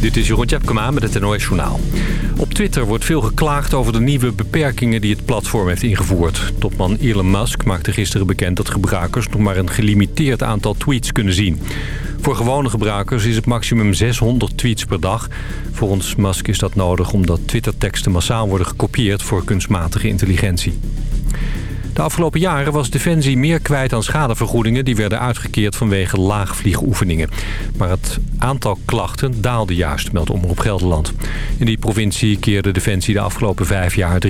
Dit is Jeroen Tjepkema met het NOS Journaal. Op Twitter wordt veel geklaagd over de nieuwe beperkingen die het platform heeft ingevoerd. Topman Elon Musk maakte gisteren bekend dat gebruikers nog maar een gelimiteerd aantal tweets kunnen zien. Voor gewone gebruikers is het maximum 600 tweets per dag. Volgens Musk is dat nodig omdat Twitterteksten massaal worden gekopieerd voor kunstmatige intelligentie. De afgelopen jaren was Defensie meer kwijt aan schadevergoedingen... die werden uitgekeerd vanwege laagvliegoefeningen. Maar het aantal klachten daalde juist, meldt Omroep Gelderland. In die provincie keerde Defensie de afgelopen vijf jaar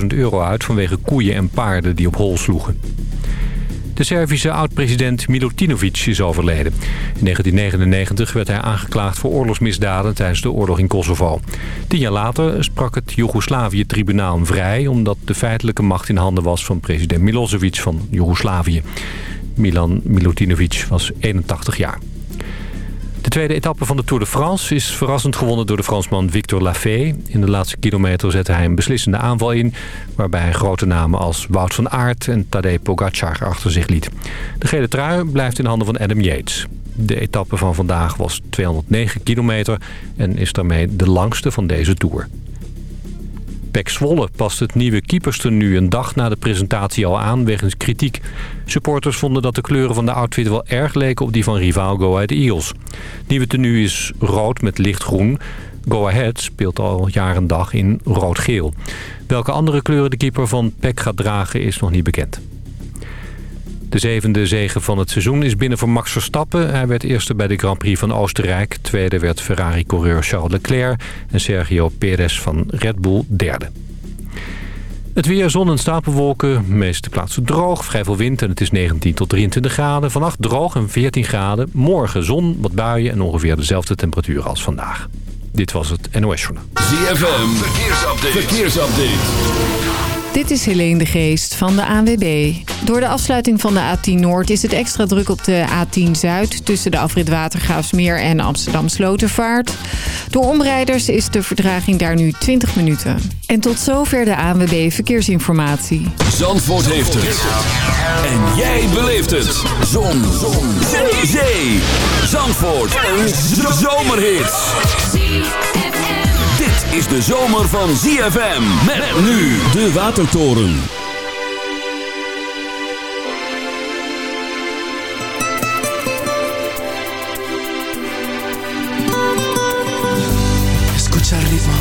350.000 euro uit... vanwege koeien en paarden die op hol sloegen. De Servische oud-president Milutinovic is overleden. In 1999 werd hij aangeklaagd voor oorlogsmisdaden tijdens de oorlog in Kosovo. Tien jaar later sprak het Joegoslavië-tribunaal vrij... omdat de feitelijke macht in handen was van president Milosevic van Joegoslavië. Milan Milutinovic was 81 jaar. De tweede etappe van de Tour de France is verrassend gewonnen door de Fransman Victor Lafay. In de laatste kilometer zette hij een beslissende aanval in... waarbij grote namen als Wout van Aert en Tadej Pogacar achter zich liet. De gele trui blijft in handen van Adam Yates. De etappe van vandaag was 209 kilometer en is daarmee de langste van deze Tour. Pek Zwolle past het nieuwe keeperstenu een dag na de presentatie al aan wegens kritiek. Supporters vonden dat de kleuren van de outfit wel erg leken op die van rivaal Go Ahead Eagles. Nieuwe tenue is rood met lichtgroen. Go Ahead speelt al jaar en dag in rood-geel. Welke andere kleuren de keeper van Pek gaat dragen is nog niet bekend. De zevende zege van het seizoen is binnen voor Max Verstappen. Hij werd eerste bij de Grand Prix van Oostenrijk. Tweede werd Ferrari-coureur Charles Leclerc. En Sergio Perez van Red Bull derde. Het weer, zon en stapelwolken. De meeste plaatsen droog, vrij veel wind en het is 19 tot 23 graden. Vannacht droog en 14 graden. Morgen zon, wat buien en ongeveer dezelfde temperatuur als vandaag. Dit was het NOS Journal. ZFM, verkeersupdate. verkeersupdate. Dit is Helene de Geest van de ANWB. Door de afsluiting van de A10 Noord is het extra druk op de A10 Zuid... tussen de afrit Watergraafsmeer en Amsterdam Slotervaart. Door omrijders is de verdraging daar nu 20 minuten. En tot zover de ANWB Verkeersinformatie. Zandvoort heeft het. En jij beleeft het. Zon. Zon. Zee. Zandvoort. Een zomerhit is de zomer van ZFM. Met nu de Watertoren. Escucha el ritmo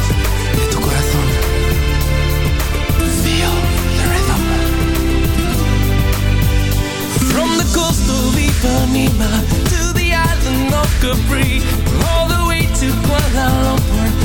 de tu corazón. Feel the rhythm. From the coast of Ipanema to the island of Capri. All the way to Kuala.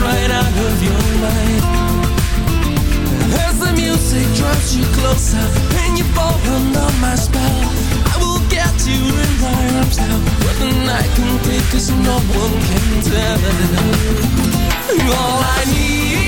Right out of your mind. As the music drives you closer And you fall under my spell. I will get you in my arms now. But the night can take cause no one can tell All I need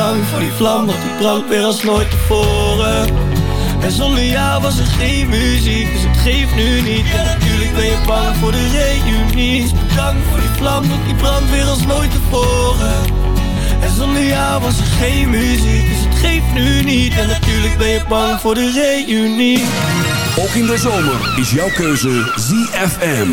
Dank voor die vlam, want die brandt weer als nooit tevoren. En zonder jou was er geen muziek, dus het geeft nu niet. En natuurlijk ben je bang voor de reunie. Bedankt voor die vlam, want die brandt weer als nooit tevoren. En zonder jou was er geen muziek, dus het geeft nu niet. En natuurlijk ben je bang voor de reunie. Ook in de zomer is jouw keuze ZFM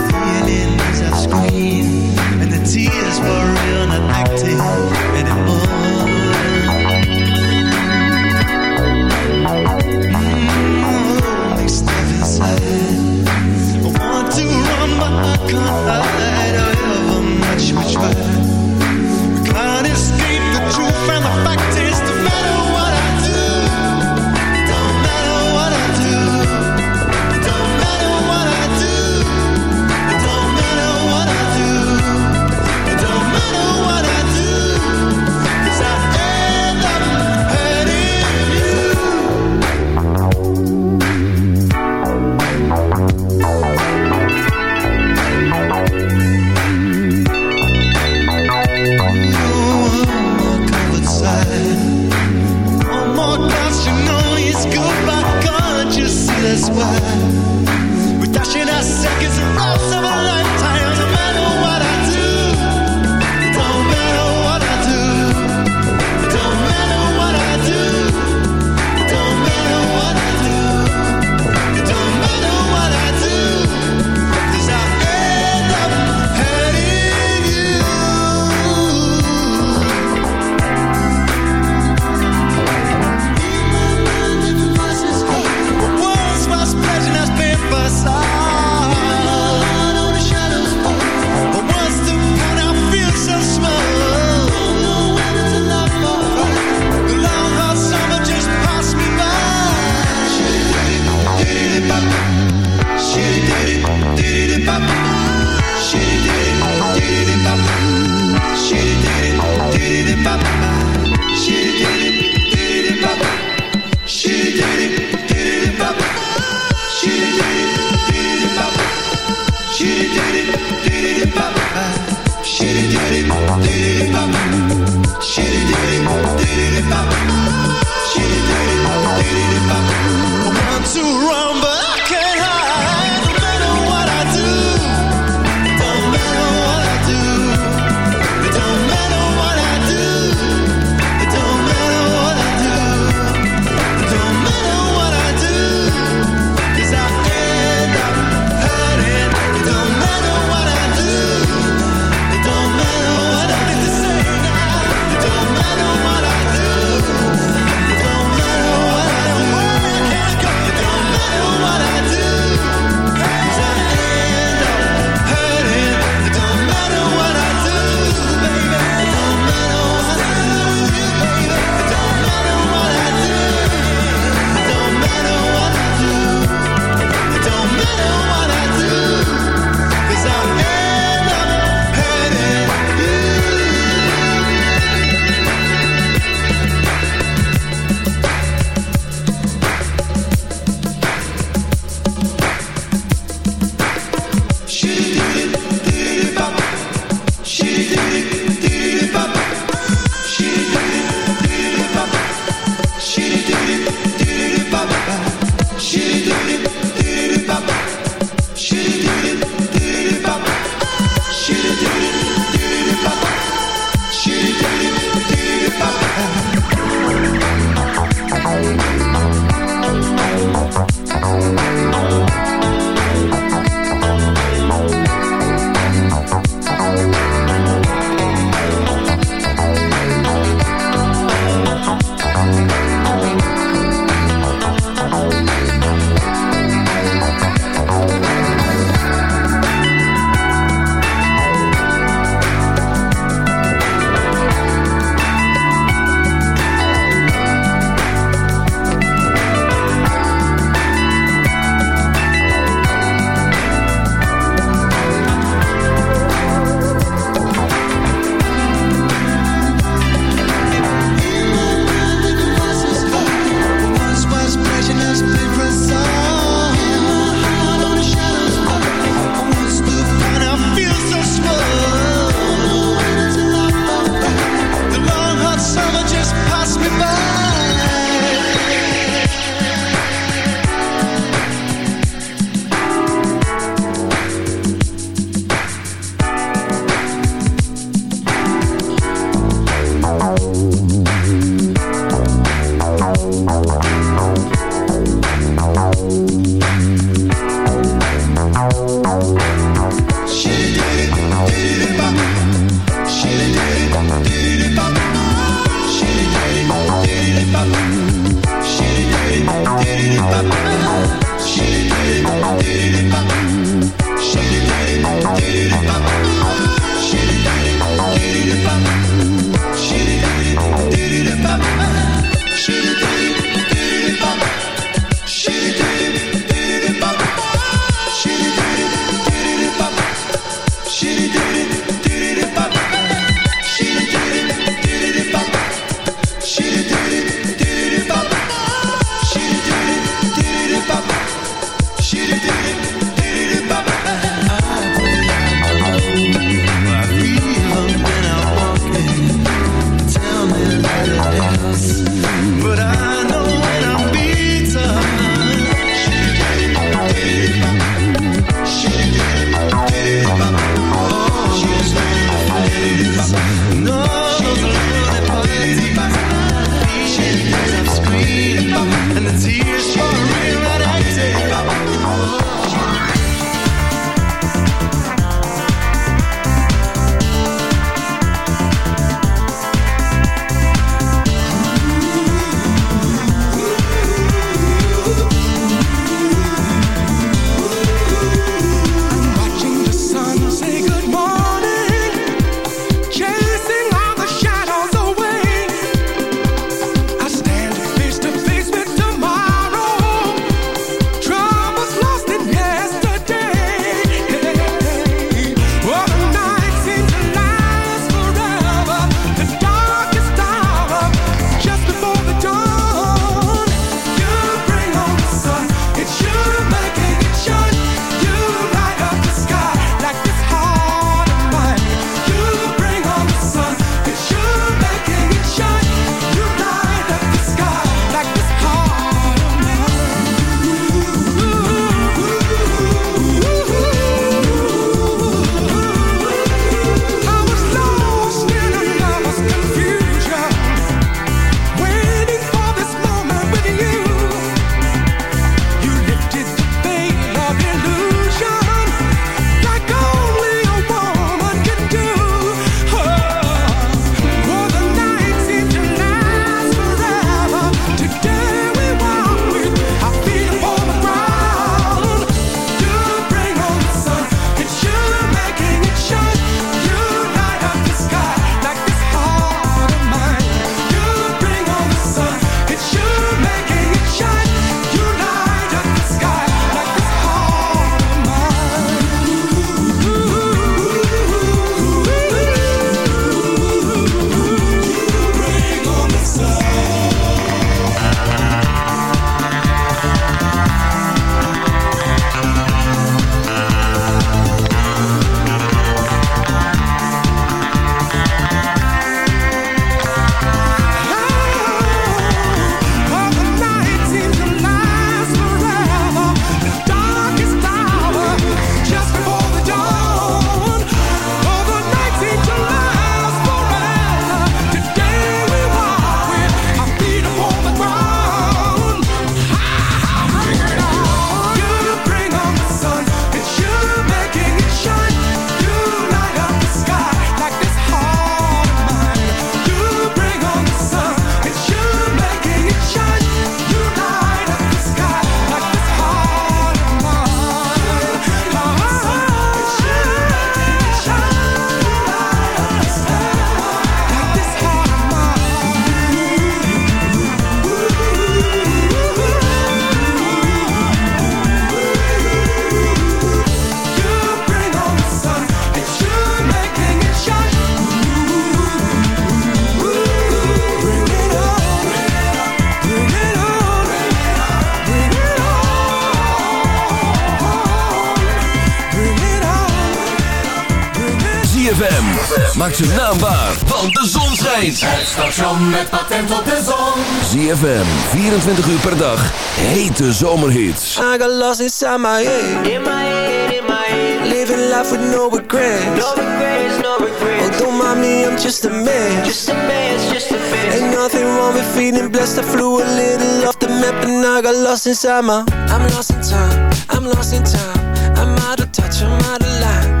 Maak zijn naam waar, want de zon schijnt. Het station met patent op de zon. ZFM, 24 uur per dag, hete zomerhits. I got lost inside my head. In my head, in my head. Living life with no regrets. No regrets, no regrets. Oh, don't mind me, I'm just a man. Just a man, just a man. Ain't nothing wrong with feeling blessed. I flew a little off the map and I got lost inside my. I'm lost in time. I'm lost in time. I'm out of touch. I'm out of line,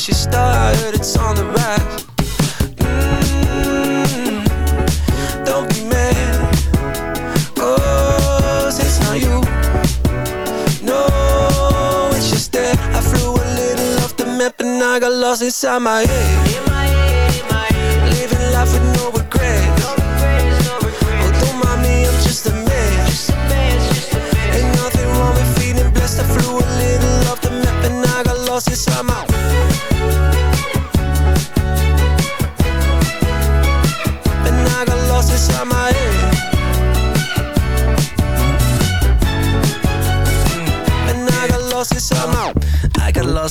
Aquarius, so that's your star. I heard it's on the rise. Mm, don't be mad. Oh, it's not you. No, it's just that I flew a little off the map and I got lost inside my head. Living life with no regrets.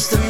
Just a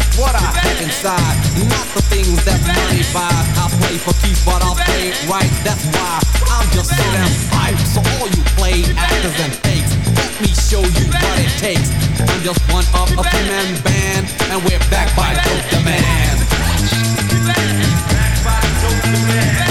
What I have inside, not the things that money buys. I play for keeps, but I'll play it right. That's why I'm just so damn hype. So all you play actors and fakes, let me show you what it takes. I'm just one of a two-man band, and we're back by Dope the Man. Back by Dope the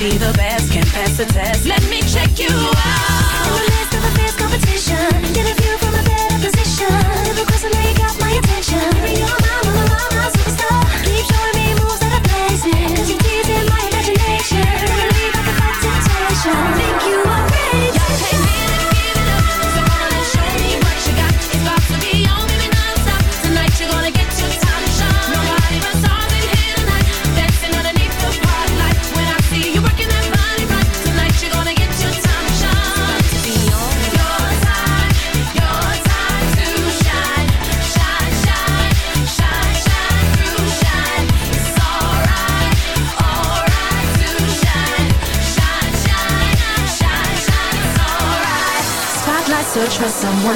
be the best, Can't pass the test. Let me check you out.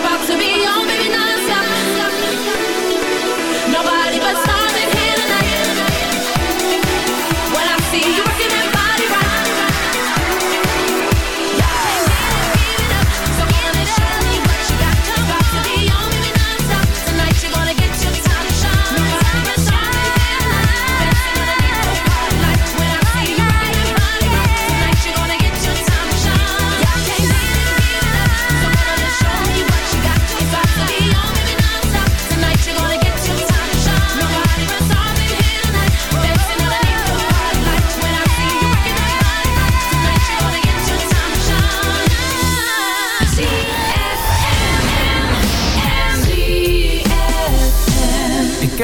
about to be on, baby, now.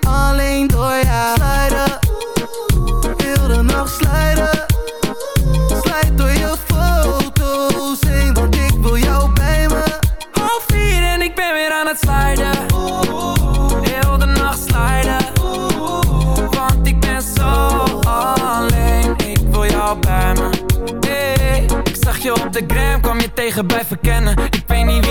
Alleen door jou Slijden Heel de nacht slijden Slijt door je foto's heen Want ik wil jou bij me. Half vier en ik ben weer aan het sliden Heel de nacht sliden Want ik ben zo alleen. Ik wil jou bij me. Ik zag je op de gram, kwam je tegen bij verkennen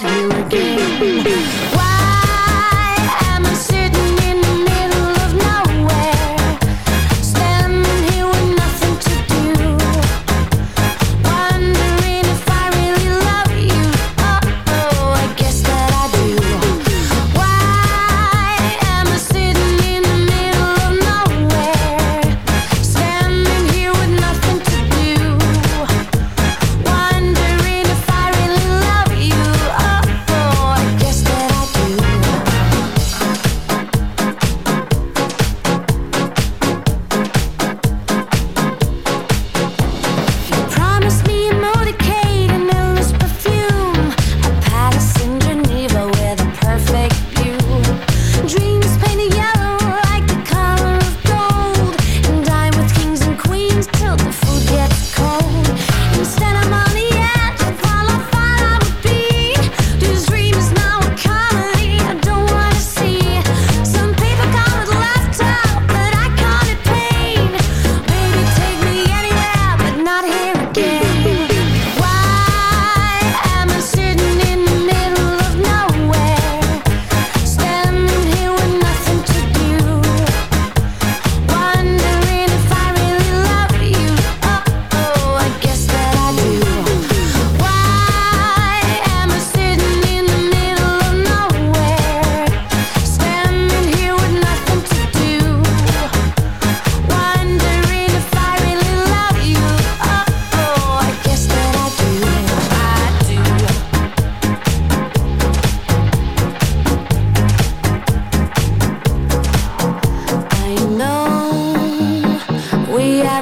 here again. Why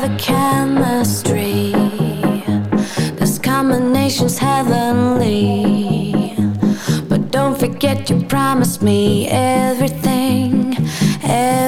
The chemistry. This combination's heavenly. But don't forget you promised me everything. everything